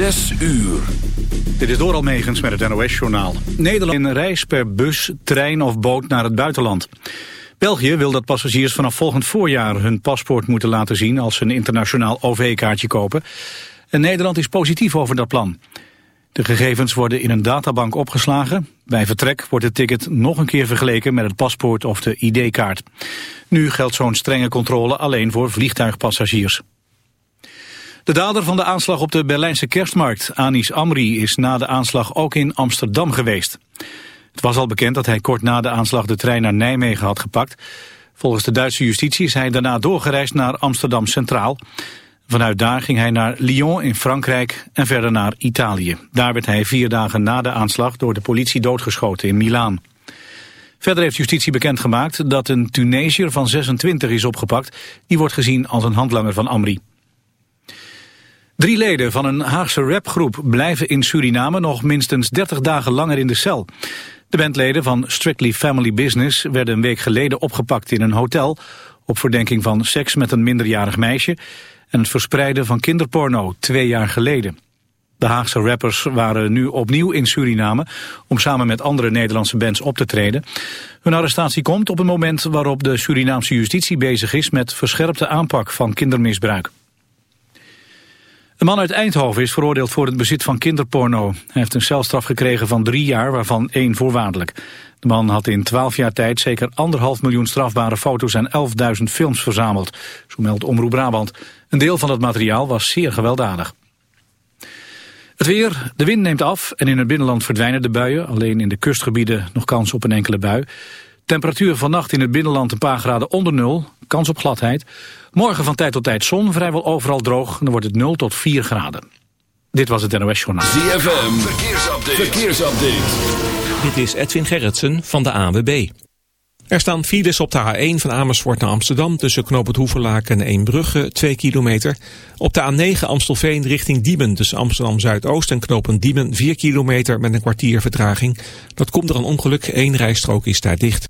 Zes uur. Dit is door Almegens met het NOS-journaal. Nederland in reis per bus, trein of boot naar het buitenland. België wil dat passagiers vanaf volgend voorjaar hun paspoort moeten laten zien als ze een internationaal OV-kaartje kopen. En Nederland is positief over dat plan. De gegevens worden in een databank opgeslagen. Bij vertrek wordt het ticket nog een keer vergeleken met het paspoort of de ID-kaart. Nu geldt zo'n strenge controle alleen voor vliegtuigpassagiers. De dader van de aanslag op de Berlijnse kerstmarkt, Anis Amri, is na de aanslag ook in Amsterdam geweest. Het was al bekend dat hij kort na de aanslag de trein naar Nijmegen had gepakt. Volgens de Duitse justitie is hij daarna doorgereisd naar Amsterdam Centraal. Vanuit daar ging hij naar Lyon in Frankrijk en verder naar Italië. Daar werd hij vier dagen na de aanslag door de politie doodgeschoten in Milaan. Verder heeft justitie bekendgemaakt dat een Tunesiër van 26 is opgepakt. Die wordt gezien als een handlanger van Amri. Drie leden van een Haagse rapgroep blijven in Suriname nog minstens 30 dagen langer in de cel. De bandleden van Strictly Family Business werden een week geleden opgepakt in een hotel... op verdenking van seks met een minderjarig meisje... en het verspreiden van kinderporno twee jaar geleden. De Haagse rappers waren nu opnieuw in Suriname... om samen met andere Nederlandse bands op te treden. Hun arrestatie komt op een moment waarop de Surinaamse justitie bezig is... met verscherpte aanpak van kindermisbruik. Een man uit Eindhoven is veroordeeld voor het bezit van kinderporno. Hij heeft een celstraf gekregen van drie jaar, waarvan één voorwaardelijk. De man had in twaalf jaar tijd zeker anderhalf miljoen strafbare foto's en 11.000 films verzameld. Zo meldt Omroep Brabant. Een deel van het materiaal was zeer gewelddadig. Het weer, de wind neemt af en in het binnenland verdwijnen de buien. Alleen in de kustgebieden nog kans op een enkele bui. Temperatuur vannacht in het binnenland een paar graden onder nul. Kans op gladheid. Morgen van tijd tot tijd zon, vrijwel overal droog. Dan wordt het 0 tot 4 graden. Dit was het NOS Journaal. ZFM, verkeersupdate. verkeersupdate. Dit is Edwin Gerritsen van de AWB. Er staan files op de A1 van Amersfoort naar Amsterdam... tussen Knoop het Hoeverlaken en Eembrugge, 2 kilometer. Op de A9 Amstelveen richting Diemen tussen Amsterdam-Zuidoost... en Knopen Diemen, 4 kilometer met een kwartier vertraging. Dat komt er een ongeluk, één rijstrook is daar dicht.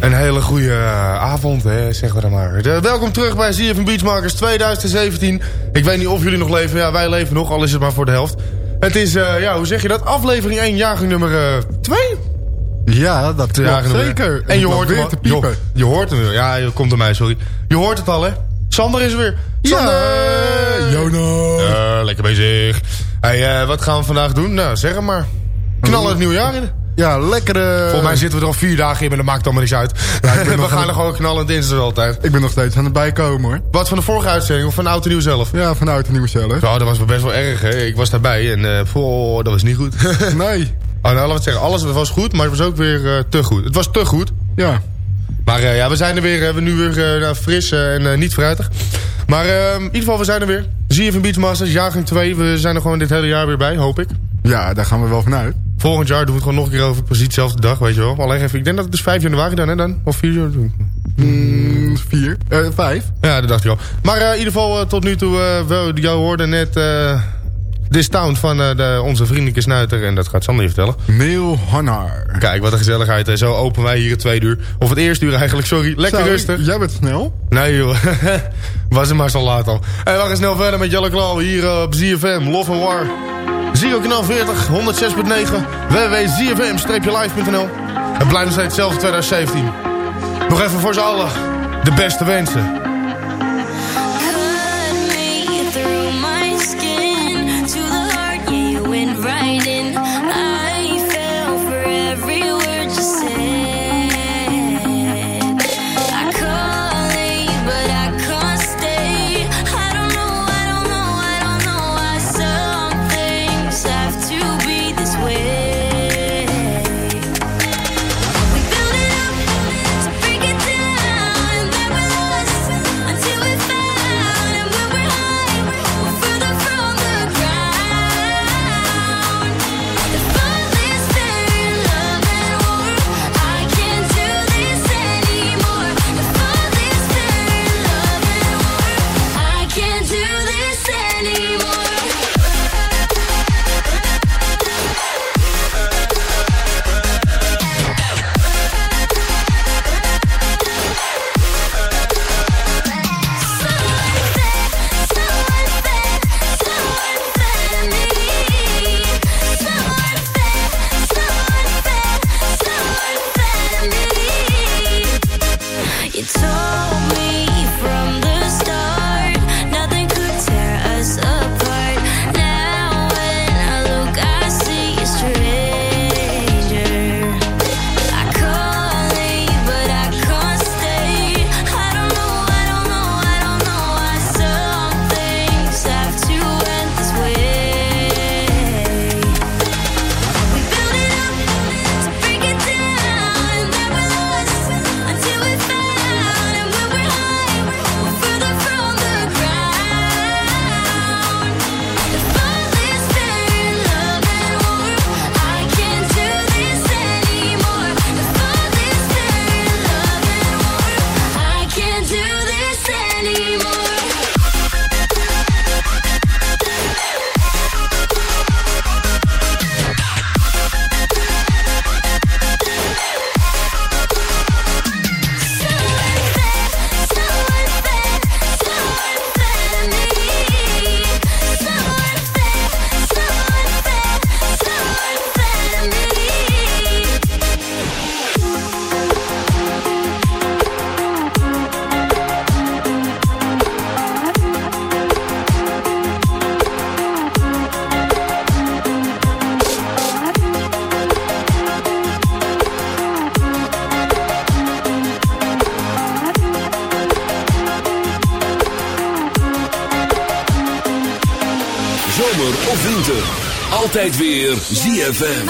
Een hele goede eh, avond, hè, zeggen we dan maar. De- welkom terug bij ZFM Beachmakers 2017. Ik weet niet of jullie nog leven. Ja, wij leven nog, al is het maar voor de helft. Het is, eh, ja, hoe zeg je dat? Aflevering 1, jaargang nummer 2. Ja, dat klopt zeker. En je hoort hem al. Je, je hoort hem. Ja, je komt door mij, sorry. Je hoort het al, hè? Sander is er weer. Sander! Ja. Ja, lekker bezig. Hey, eh, wat gaan we vandaag doen? Nou, zeg het maar. Knallen het nieuwe jaar in. Ja, lekkere... Volgens mij zitten we er al vier dagen in, maar dat maakt allemaal niks uit. we nog gaan aan- er gewoon knallen dinsdag altijd. Ik ben nog steeds aan het bijkomen hoor. Wat van de vorige uitzending of van oud en nieuw zelf? Ja, vanuit de nieuwe zelf. Nou, dat was best wel erg, hè. Ik was daarbij en oh, dat was niet goed. Nee. oh, nou, laten we het zeggen. Alles was goed, maar het was ook weer eh, te goed. Het was te goed. Ja. Maar eh, ja, we zijn er weer. We nu weer nou, fris en niet fruitig. Maar in ieder geval, we zijn er weer. ZFM Beachmasters, jaargang 2. We zijn er gewoon dit hele jaar weer bij, hoop ik. Ja, daar gaan we wel vanuit. Volgend jaar doen we het gewoon nog een keer over. Precies dezelfde dag, weet je wel. Alleen even, ik denk dat het dus 5 januari dan, hè dan? Of 4 januari? Mm, vier. Eh, vijf. Ja, dat dacht ik al. Maar eh, in ieder geval, eh, tot nu toe, eh wel, jou hoorde net eh This Town van de, onze vriendelijke snuiter. En dat gaat Sander je vertellen. Neil Hannar. Kijk, wat een gezelligheid. hè. Zo openen wij hier het tweede uur. Of het eerste uur eigenlijk, sorry. Lekker Zo, rustig. Jij bent snel. Nee joh, was het maar zo laat al. Hey, we gaan snel verder met Jelle Klauw hier op ZFM, Love and War. Zero kanaal 40, 106.9, www.zfm-live.nl. Het blijft nog steeds hetzelfde 2017. Nog even voor z'n allen, de beste wensen. of winter. Altijd weer ZFM.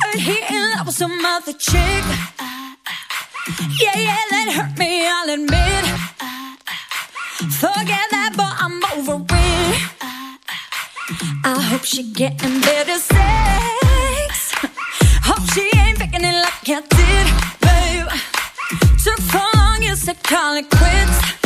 Heard he in love with some other chick. Yeah, yeah, that hurt me, I'll admit. Forget that, but I'm over it. I hope she getting better sex. Hope she ain't picking it like I did, babe. Took so long, you said call it quits.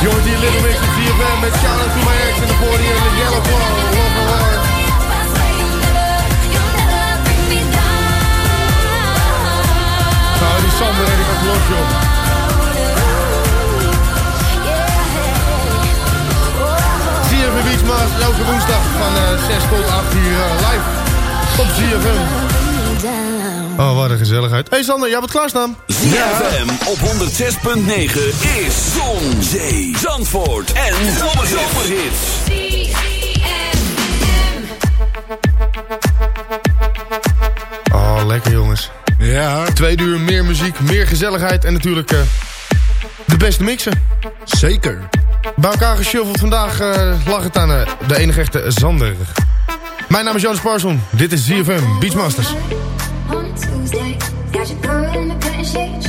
Je hoort Little Mix op met Shout To My Ex in the 40 en de Yellow Claw. Love My Nou, die en joh. Elke woensdag van eh, uh, 6 tot 8 uur eh, live op CFM. Oh, wat een gezelligheid. Hé hey Sander, jij bent klaarstaan. ZFM op 106.9 is Zon, Zee, Zandvoort en Zomerhits. Oh, lekker jongens. Ja. twee uur meer muziek, meer gezelligheid en natuurlijk eh, de beste mixen. Zeker. Bij elkaar geshuffeld vandaag eh, lag het aan eh, de enige echte Sander. Mijn naam is Jonas Parson. Dit is ZFM Beachmasters. Got your you in the cutting shade.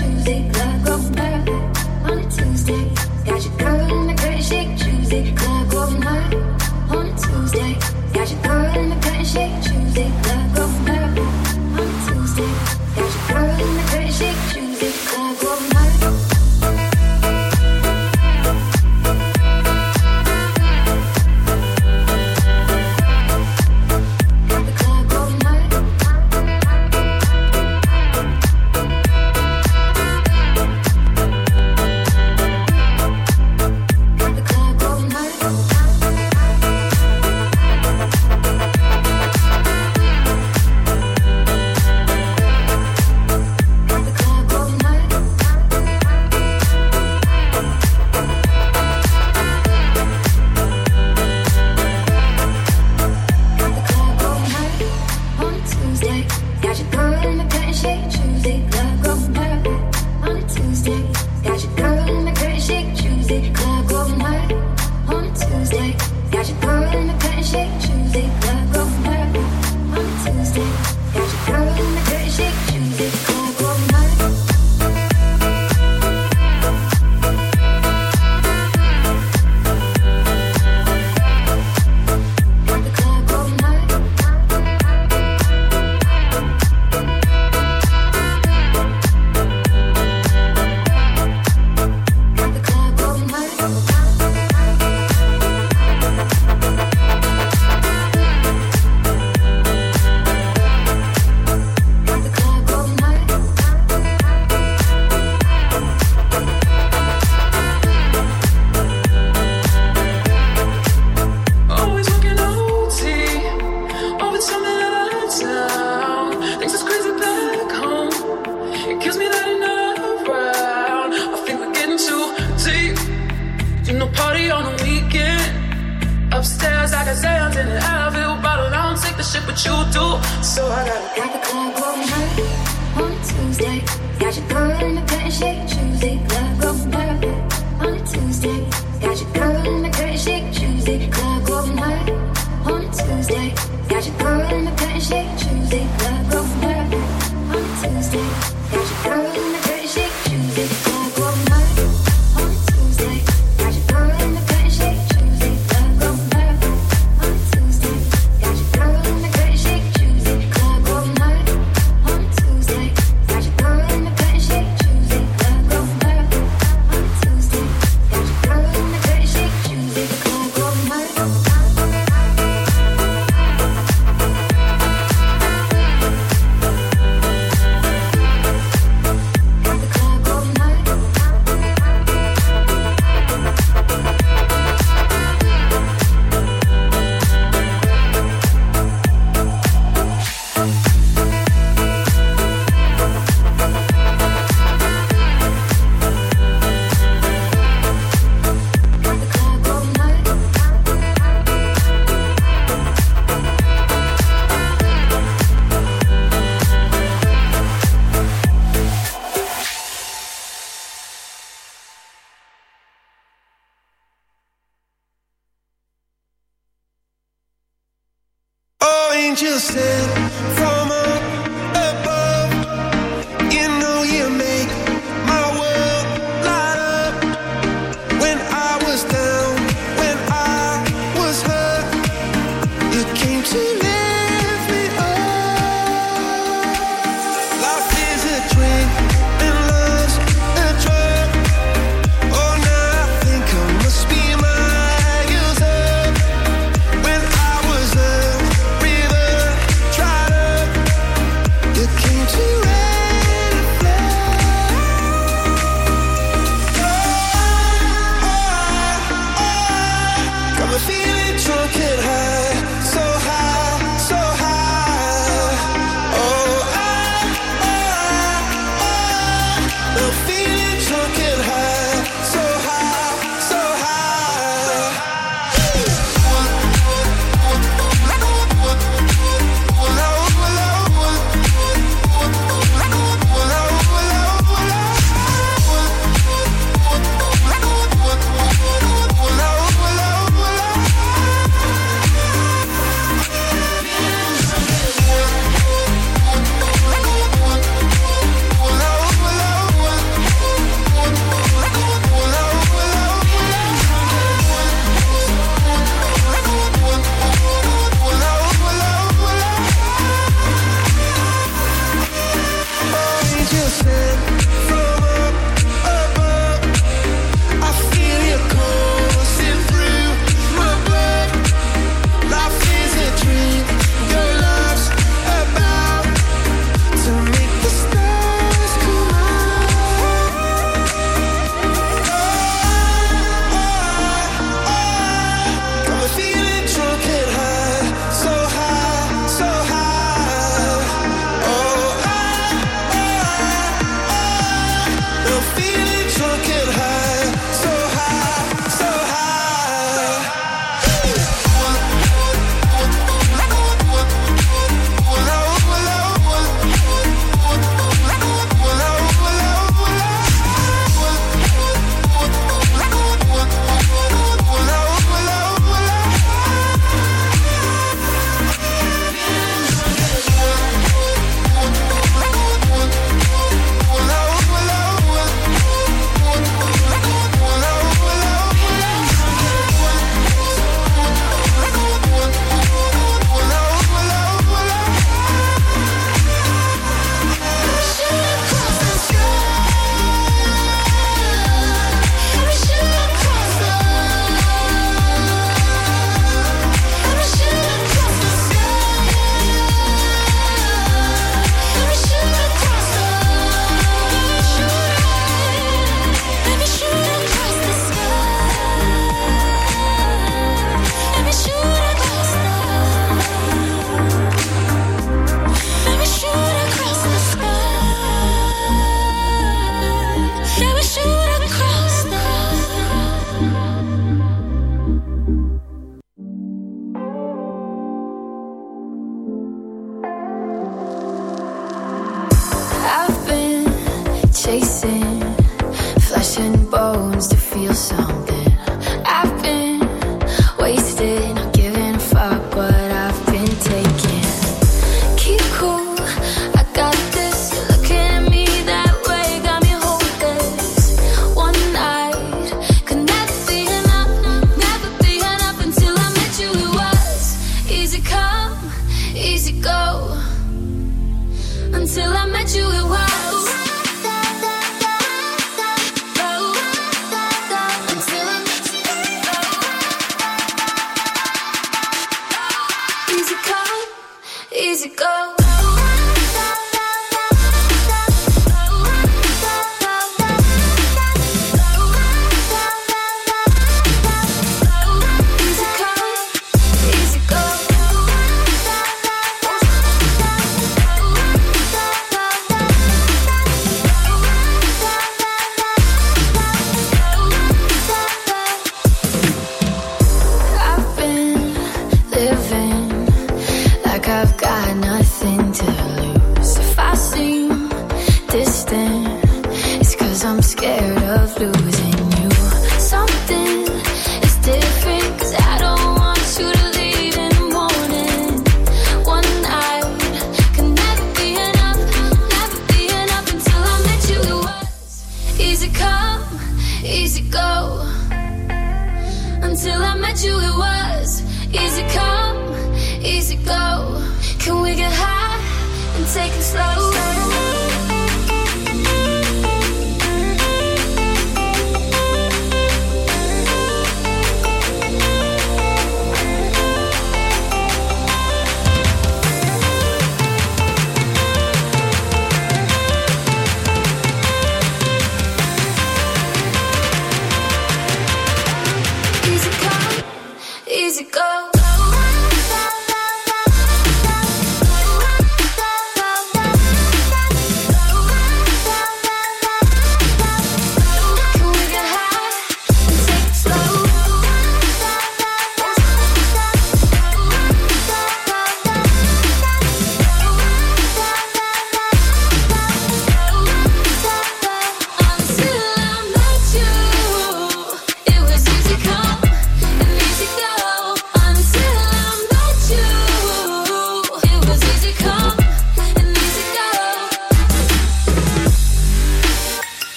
I've got nothing to lose.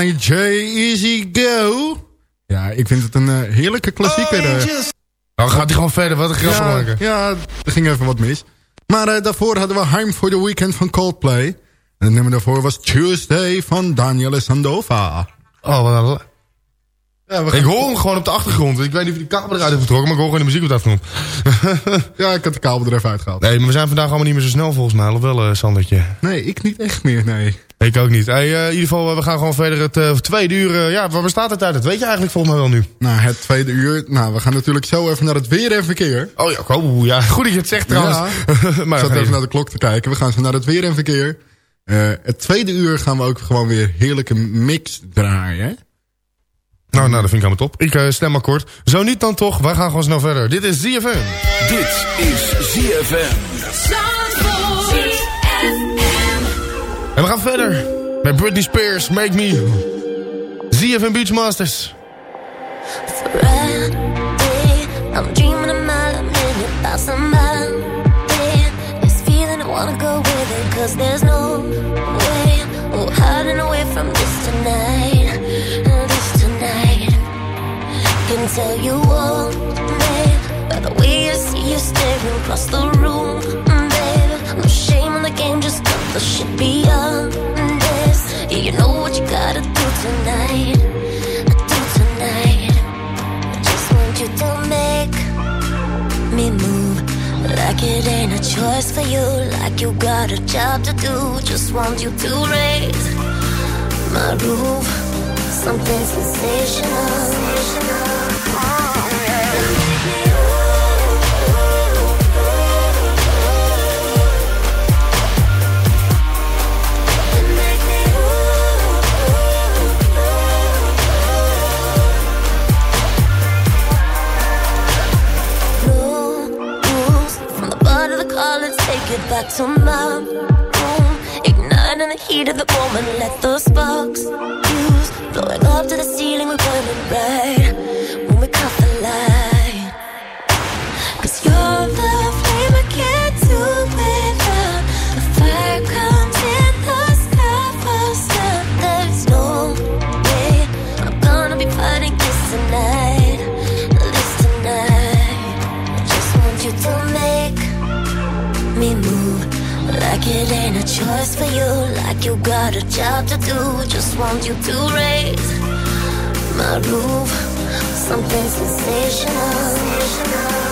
J. Easy Go. Ja, ik vind het een eh, heerlijke klassieker. eh. Dan gaat hij gewoon verder. Wat een grap ja, maken. ja, er ging even wat mis. Maar eh, daarvoor hadden we Heim for the Weekend van Coldplay. En het nummer daarvoor was Tuesday van Daniele Sandova. Oh, wat een... Ja, gaan- Ik hoor hem gewoon op de achtergrond. Ik weet niet of die kabel eruit heeft getrokken, maar ik hoor gewoon de muziek op de achtergrond. Ja, ik had de kabel er even uitgehaald. Nee, maar we zijn vandaag allemaal niet meer zo snel volgens mij. Of wel, eh, Sandertje? Nee, ik niet echt meer, nee. Ik ook niet. Hey, eh, in ieder geval, eh, we gaan gewoon verder het eh, tweede uur. ja, waar bestaat het uit? Dat weet je eigenlijk volgens mij wel nu. Nou, het tweede uur. Nou, we gaan natuurlijk zo even naar het weer en verkeer. Oh ja, oh, ja. goed dat je het zegt trouwens. Ja. maar ik zat even naar de klok te kijken. We gaan zo naar het weer en verkeer. Eh, het tweede uur gaan we ook gewoon weer heerlijke mix draaien. hè? Nou, nou, dat vind ik helemaal top. Ik eh, stem akkoord. Zo niet dan toch, wij gaan gewoon snel verder. Dit is ZFM. Dit is ZFM. En we gaan verder met Britney Spears, Make Me. ZFM Beachmasters. I'm dreaming about somebody. This feeling I wanna go with it, cause there's no way. Oh, hiding away from this tonight. This tonight. Can tell you all, by the way I see you staring across the room, cut the shit beyond this. Yeah, you know what you gotta do tonight. Do tonight. I just want you to make me move like it ain't a choice for you, like you got a job to do. Just want you to raise my roof, something sensational. To my room. Igniting the heat of the moment. Let the sparks fuse. Blowing up to the ceiling. We're burning bright got a job to do. Just want you to raise my roof. Something sensational. Oh,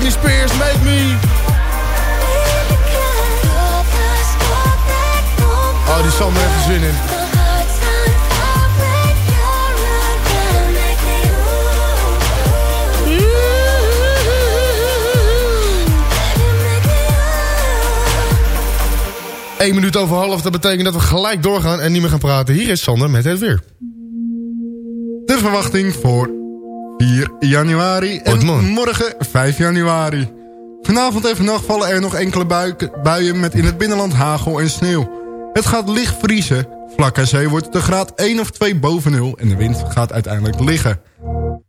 Britney Spears, Make Me. Oh, die Sander heeft er zin in. Eén minuut over half, dat betekent dat we gelijk doorgaan en niet meer gaan praten. Hier is Sander met het weer. De verwachting voor 4 januari en morgen 5 januari. Vanavond en vannacht vallen er nog enkele buiken- buien met in het binnenland hagel en sneeuw. Het gaat licht vriezen. Vlak aan zee wordt het een graad 1 of 2 boven nul en de wind gaat uiteindelijk liggen.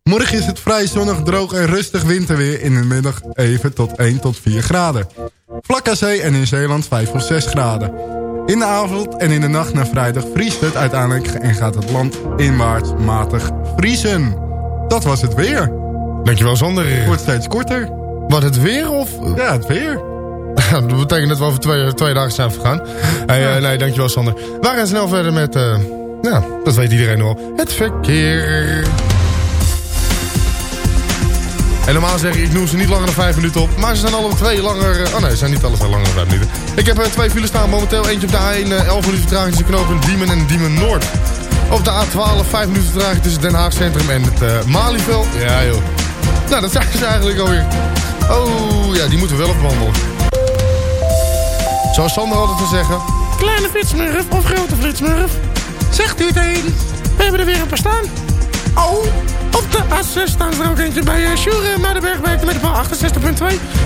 Morgen is het vrij zonnig, droog en rustig winterweer. In de middag even tot 1 tot 4 graden. Vlak aan zee en in Zeeland 5 of 6 graden. In de avond en in de nacht naar vrijdag vriest het uiteindelijk... en gaat het land inwaarts matig vriezen. Dat was het weer. Dankjewel Sander. Wordt steeds korter. Wat, het weer of? Ja, het weer. dat betekent dat we over twee, twee dagen zijn vergaan. Hey, eh, nee, dankjewel Sander. We gaan snel verder met, ja, dat weet iedereen al. Het verkeer. En normaal zeg ik, ik noem ze niet langer dan vijf minuten op. Maar ze zijn alle twee langer... eh, Oh nee, ze zijn niet alle twee langer dan vijf minuten. Ik heb twee files staan momenteel. Eentje op de A1, eh, 11 minuten vertraging tussen knopen Diemen en Diemen Noord. Op de A12, 5 minuten vertraging tussen Den Haag Centrum en het eh Malieveld. Ja joh. Nou, dat zijn ze eigenlijk alweer. Oh, ja, die moeten we wel even behandelen. Zoals Sander altijd zou zeggen. Kleine flitsmurf of grote flitsmurf? Zegt u het eens? We hebben er weer een paar staan. Oh, op de A6 staan ze er ook eentje bij uh, Sjoerd Muidenberg bij de paal 68.2.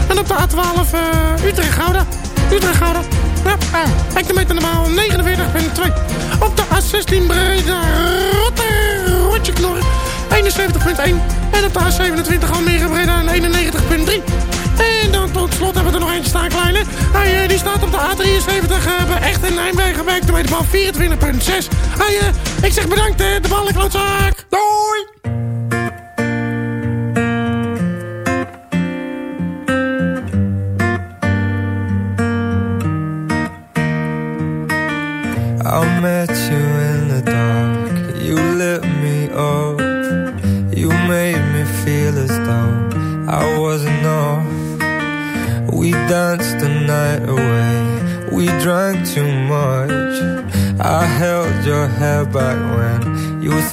En op de A12 uh, Utrecht-Gouda. Utrecht-Gouda. Ja, ah, hectometer normaal 49.2. Op de A16 Breda Rotter Rotje Knor 71.1. En op de A27 Almere Breda 91.3. En dan tot slot hebben we er nog eentje staan, kleine. Hij, eh, die staat op de A73 uh, bij Echt in Nijmegen bij de bal 24.6. Hij, eh, ik zeg bedankt, eh, de ballenklootzak. Doei!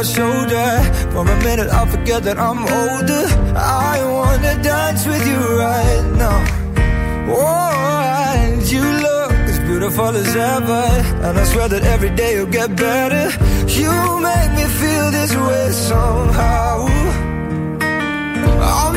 your shoulder, for a minute I forget that I'm older. I wanna dance with you right now. Oh, and you look as beautiful as ever. And I swear that every day you'll get better. You make me feel this way somehow. I'm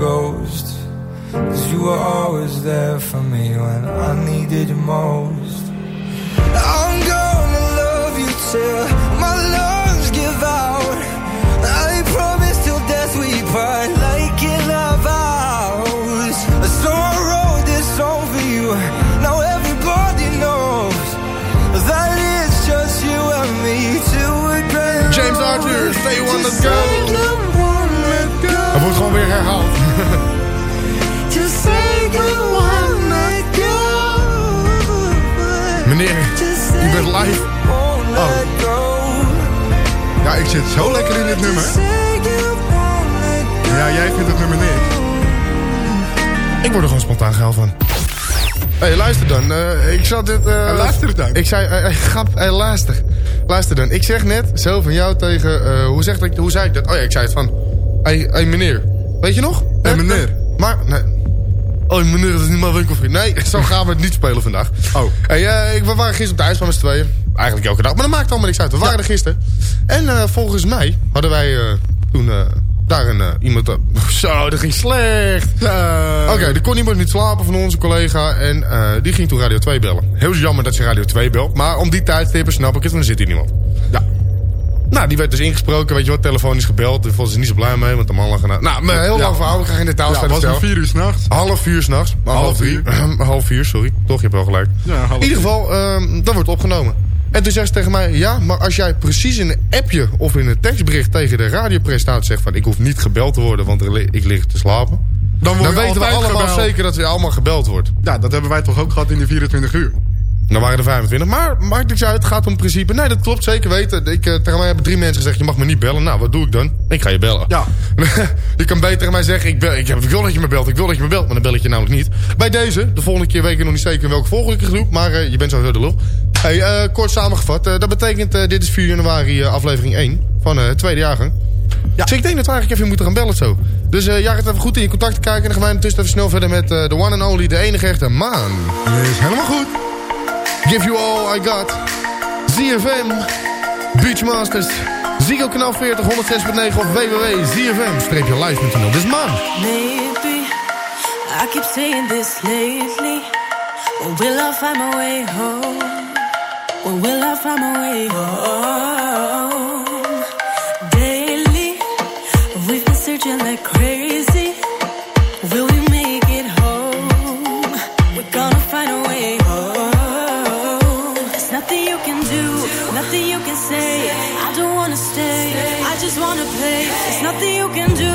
ghosts. Cause you were always there for me when I needed you most. I'm gonna love you till my lungs give out. I promise till death we part like in our vows. So I wrote this for you. Now everybody knows that it's just you and me till we're. James Arthur, Stay One Let's Go. say you won't go. Het wordt gewoon weer herhaald. Just say you won't let go. Meneer, u bent live. Oh. Ja, ik zit zo lekker in dit nummer. Ja, jij vindt het nummer niks. Ik word er gewoon spontaan geil van. Hé, hey, luister dan. Eh, ik zat dit... eh, luister dan. Ik zei... eh, grap, hey, luister. Luister dan. Ik zeg net zo van jou tegen... eh, hoe, zeg ik, hoe zei ik dat? Oh ja, ik zei het van... Hé, hey, hey, meneer. Weet je nog? Eh, meneer. Maar... Nee. Oh, meneer, dat is niet mijn winkelvriend. Nee, zo gaan we het niet spelen vandaag. Oh. Hey, eh, we waren gisteren thuis van z'n tweeën. Eigenlijk elke dag. Maar dat maakt allemaal niks uit. We waren er gisteren. En eh, volgens mij hadden wij eh, toen eh, daar een, eh, iemand... eh, zo, dat ging slecht. Oké, er kon iemand niet slapen van onze collega. En eh, die ging toen Radio 2 bellen. Heel jammer dat ze Radio 2 belt. Maar om die tijdstippen snap ik het, want er zit hier niemand. Ja. Nou, die werd dus ingesproken, weet je wat, telefonisch gebeld. Daar vonden ze niet zo blij mee, want de man lag ernaast. Nou, maar heel Ja. lang verhaal, ik ga geen details Ja, verder was om vertellen. vier uur s'nachts. Half vier s'nachts. Half, Half drie. half vier, sorry. Toch, je hebt wel gelijk. Ja, half In ieder geval, ehm, dat wordt opgenomen. En toen zegt ze tegen mij... Ja, maar als jij precies in een appje of in een tekstbericht... tegen de radiopresentator zegt van... Ik hoef niet gebeld te worden, want ik lig te slapen. Dan, je weten we allemaal gebeld. zeker dat we allemaal gebeld wordt. Ja, dat hebben wij toch ook gehad in die 24 uur. Dan waren er 25. Maar maakt niks uit, het gaat om principe. Nee, dat klopt zeker weten. Ik, eh, tegen mij hebben drie mensen gezegd, je mag me niet bellen. Nou, wat doe ik dan? Ik ga je bellen. Ja. je kan beter tegen mij zeggen, ik, bel, ik, wil dat je me belt, ik wil dat je me belt. Maar dan bel ik je namelijk niet. Bij deze, de volgende keer weet ik nog niet zeker in welke volgende ik het doe. Maar eh, je bent sowieso de lul. Hey, eh, kort samengevat, dat betekent, dit is 4 januari aflevering 1 van het tweede jaargang. Ja. Dus ik denk dat we eigenlijk even moeten gaan bellen zo. Dus eh ja, het even goed in je contacten kijken. En dan gaan wij intussen even snel verder met de one and only, de enige echte Maan. is helemaal goed. Give you all I got. ZFM. Beachmasters. Ziggo kanaal 40, 106.9 of www.zfm-live.nl. Dit is Maan. Maybe I keep saying this lately. When will I find my way home? When will I find my way home? Nothing you can say. I don't wanna stay, I just wanna play. There's nothing you can do,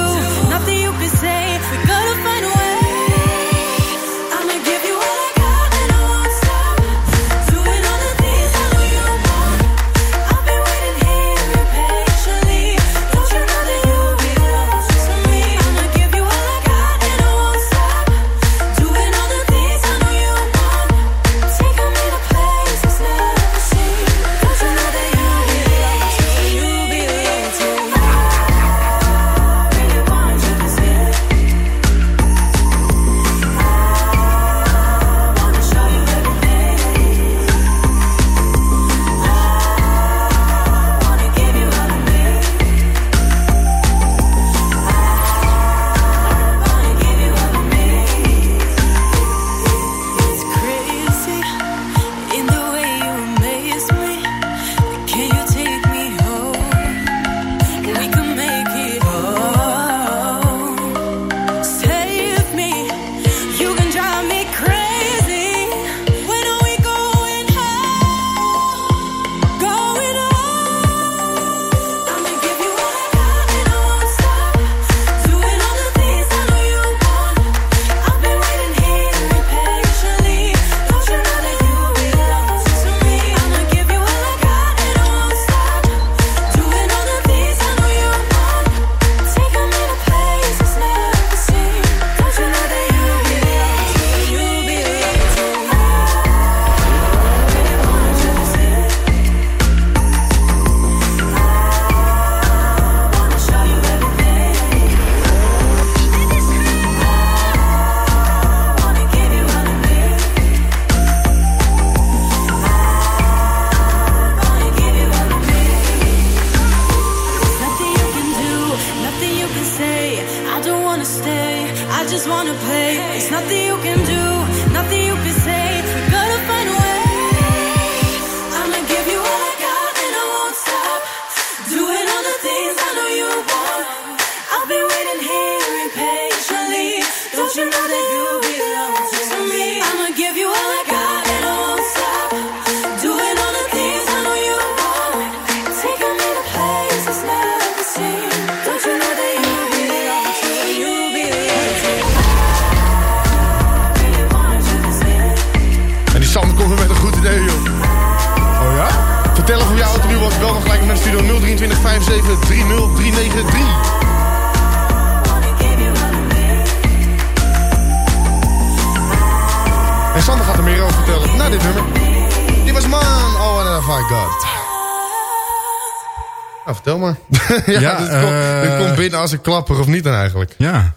Nou, vertel maar. ja, Ja, dit, komt, eh, dit komt binnen als een klapper of niet dan eigenlijk. Ja.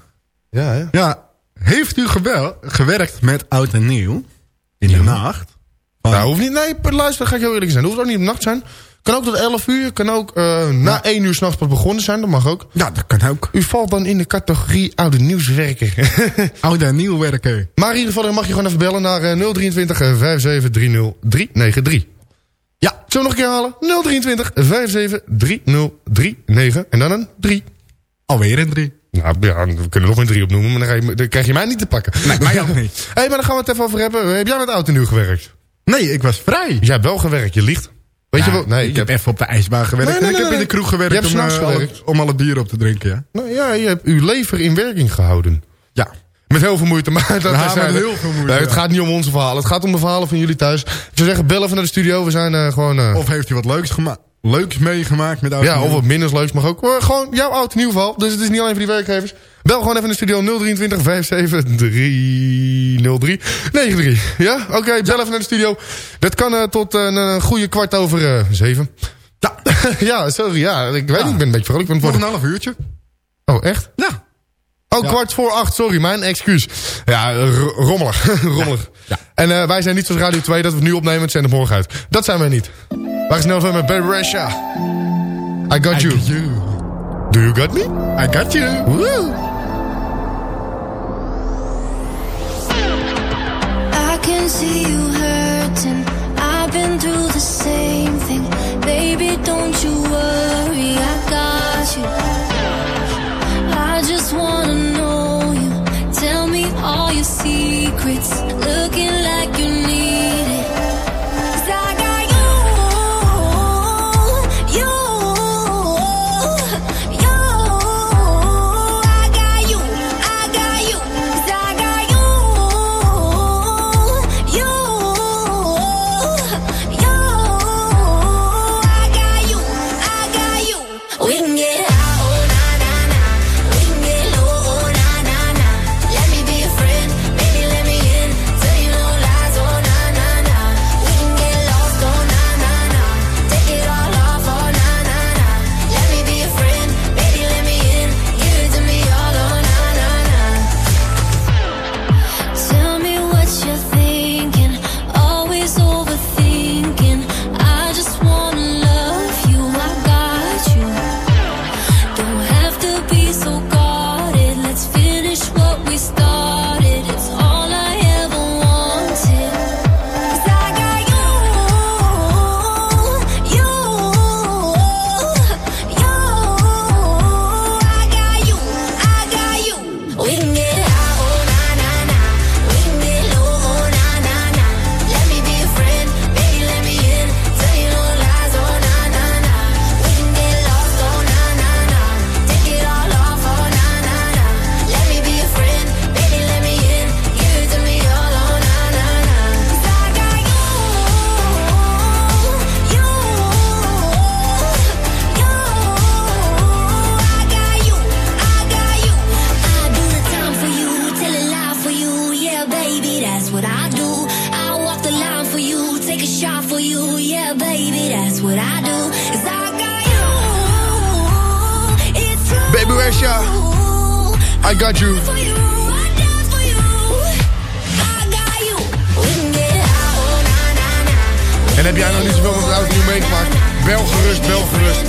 Ja, hè? Ja. Heeft u gewerkt met oud en nieuw? In de nacht? Nou, hoeft niet. Nee, luister, ga ik heel eerlijk zijn. Het hoeft ook niet op nacht zijn. Kan ook tot 11 uur. Kan ook eh, na 1 uur s'nachts pas begonnen zijn. Dat mag ook. Ja, dat kan ook. U valt dan in de categorie oude nieuwswerker. Oud en nieuw werken. maar in ieder geval dan mag je gewoon even bellen naar eh, 023 eh, 57 30 393. Ja, zullen we nog een keer halen? 023 57 30 39 en dan een 3. Alweer een drie. Nou ja, we kunnen nog een 3 opnoemen, maar dan, ga je, dan krijg je mij niet te pakken. Nee, mij ook niet. Hé, hey, maar dan gaan we het even over hebben. Heb jij met oud en nieuw gewerkt? Nee, ik was vrij. Jij hebt wel gewerkt, je liegt. Weet je Ja, wel? Nee, ik heb even op de ijsbaan gewerkt. Nee, nee, en ik heb in de kroeg gewerkt Je hebt om, s'nachts eh, alle, gewerkt. om alle bier op te drinken, ja. Nou ja, je hebt uw lever in werking gehouden. Met heel veel moeite, maar dat Ja, heel veel moeite, Nee, het gaat niet om onze verhalen. Het gaat om de verhalen van jullie thuis. Ik zou zeggen, bellen even naar de studio. We zijn eh, gewoon... eh, Of heeft u wat leuks, gema leuks meegemaakt met oud ja, of wat minder leuks mag ook. Maar gewoon jouw oud en nieuw verhaal. Dus het is niet alleen voor die werkgevers. Bel gewoon even naar de studio 023 57 303 93. Ja? Oké, bel even naar de studio. Dat kan eh, tot eh, een goede kwart over eh, zeven. Ja. ja, sorry. Ja, ik weet niet. Ik ben een beetje verrukt. Ik ben Nog een half uurtje. Oh, echt? Ja. Oh, Ja. kwart voor acht, sorry, mijn excuus. Ja, rommelig. rommelig. Ja. En eh, wij zijn niet zoals Radio 2 dat we het nu opnemen en zenden morgen uit. Dat zijn wij niet. Wij snel verder met Baby Rasha. I got I you. you. Do you got me? I got you. Woo. I can see you hurting. I've been through the same thing. Baby, don't you worry, I got you. quits. Na na na. En heb jij nog niet zoveel met het oud nieuw meegemaakt? Bel gerust, bel gerust.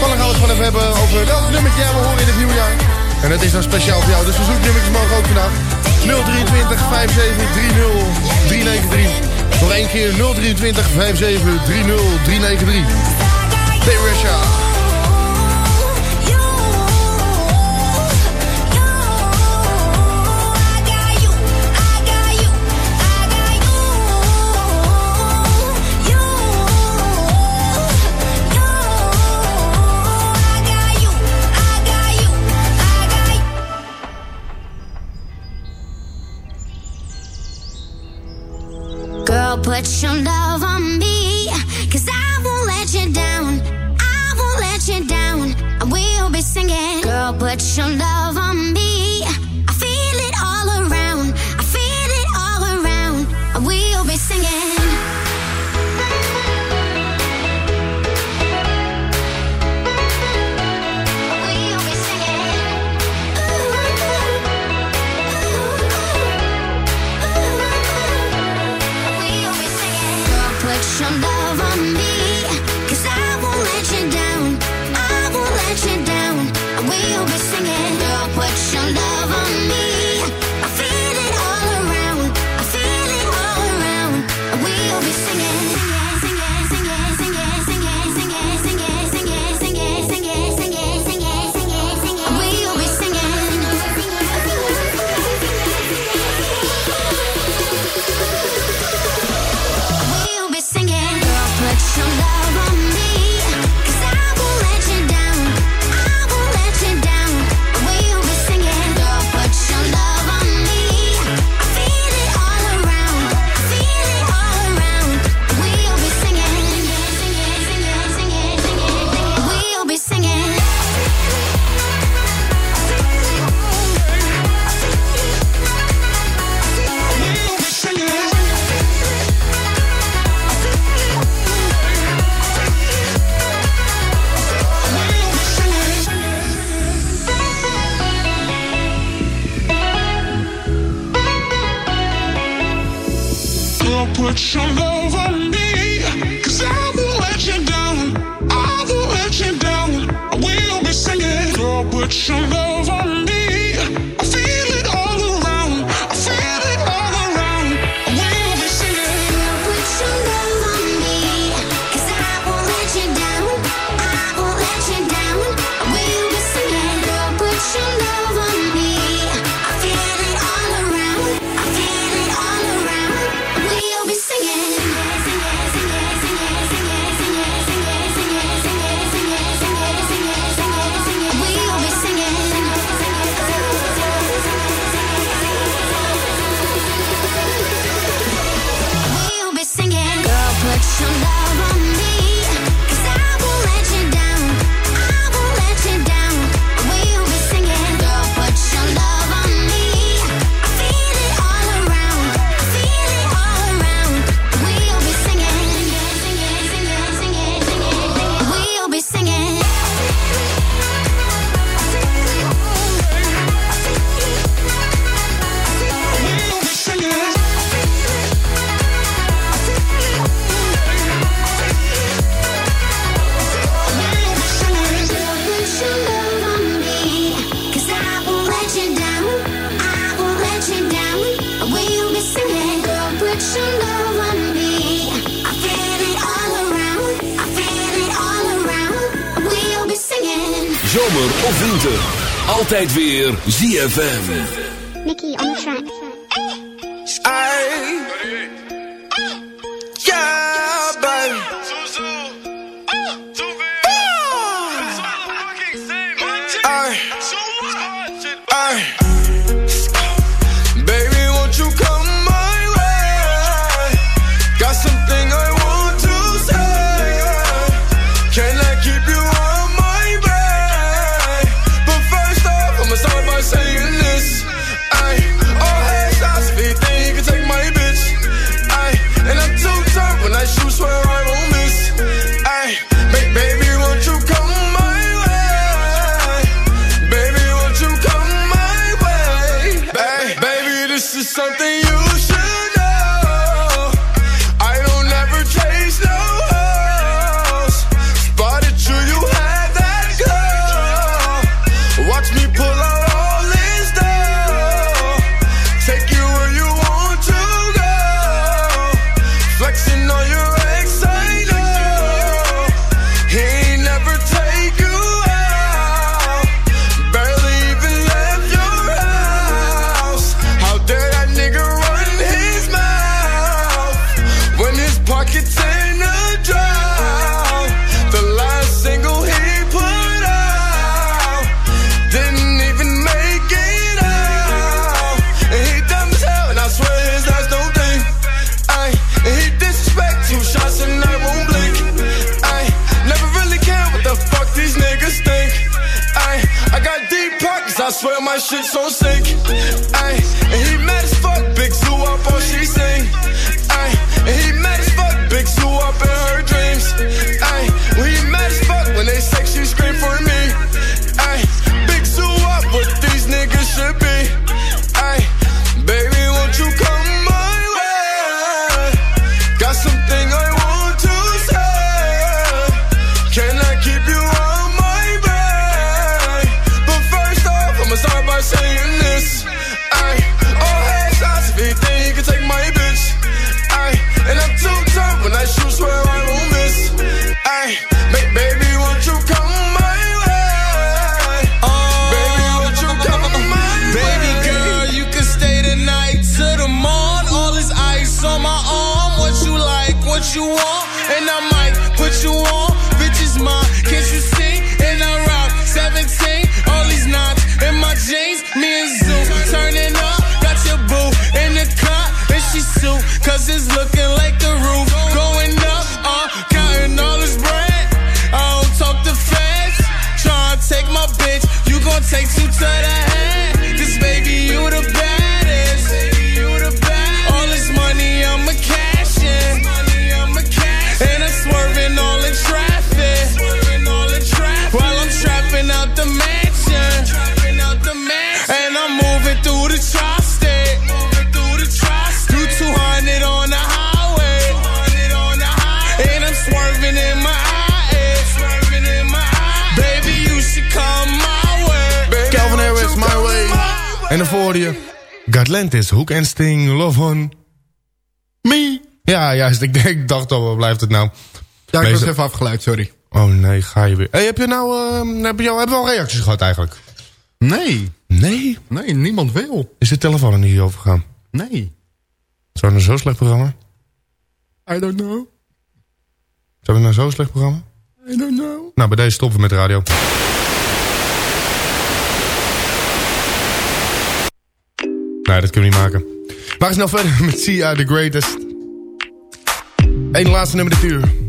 Maar dan gaan we het gewoon even hebben over welk nummertje jij wil horen in het nieuwe jaar. En het is dan speciaal voor jou. Dus verzoeknummertjes mogen ook vandaag. 023 57 30 393. Nog één keer 023 57 30 393. Teresa. Girl, But you'll Altijd weer ZFM. swear my shit's so sick. Ayy. En dan voor je... Gatlantis, Hoek and Sting, Love On. Me. Ja, juist. Ik, dacht al, wat blijft het nou? Ja, ik was even afgeleid, sorry. Oh nee, ga je weer. Hey, heb je nou, ehm, heb je al, hebben we al reacties gehad eigenlijk? Nee. Nee? Nee, niemand wil. Is de telefoon er niet over gegaan? Nee. Zou het nou zo'n slecht programma? I don't know. Zou het nou zo'n slecht programma? I don't know. Nou, bij deze stoppen we met de radio. Nee, dat kunnen we niet maken. We gaan snel verder met CR The Greatest. Eén laatste nummer dit uur.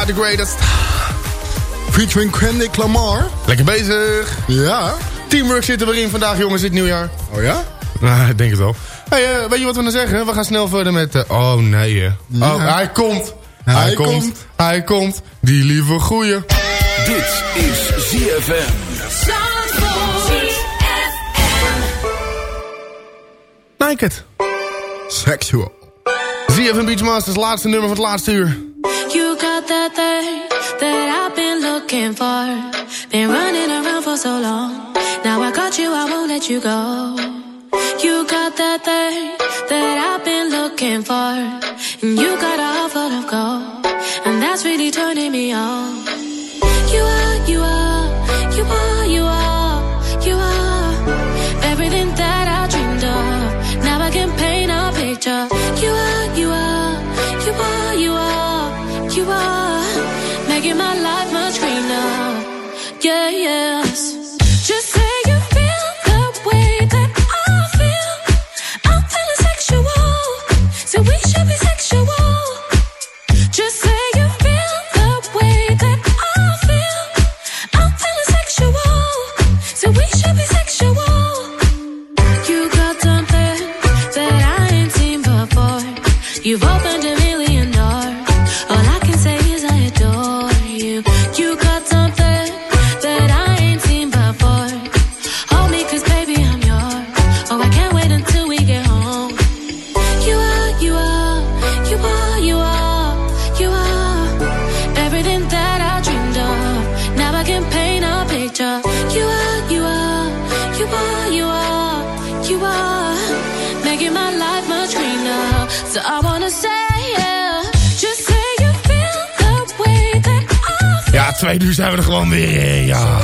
Ja, the greatest. Featuring Kendrick Lamar. Lekker bezig. Ja. Teamwork zit er weer in vandaag, jongens, dit nieuwjaar. Oh ja? Nou, ik denk het wel. Hey, eh, weet je wat we nou zeggen? We gaan snel verder met... eh, oh, nee, hè. Ja. Oh, hij komt. Hij, Hij komt. komt. Hij komt. Die lieve goeie. Dit is ZFM. Naked. Sexual. ZFM Beachmasters, laatste nummer van het laatste uur. That thing that I've been looking for. Been running around for so long. Now I got you, I won't let you go. You got that thing that I've been looking for. And you got a heart full of gold. And that's really turning me on. You are, you are, you are, you are, you are everything that I dreamed of. Now I can paint a picture. You've twee uur zijn we er gewoon weer. Ja.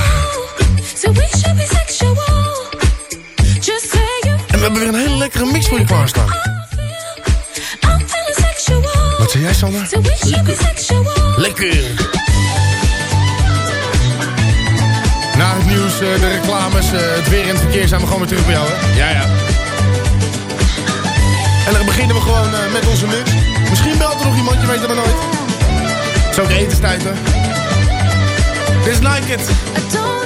En we hebben weer een hele lekkere mix voor je klaarstaan. Wat zei jij, Sander? Lekker. Na het nieuws, eh, de reclames, eh, het weer en het verkeer zijn we gewoon weer terug bij jou, hè? Ja, ja. En dan beginnen we gewoon eh, met onze mix. Misschien belt er nog iemand, je weet het maar nooit. Het is ook etenstijd, hè? Dit is Naked.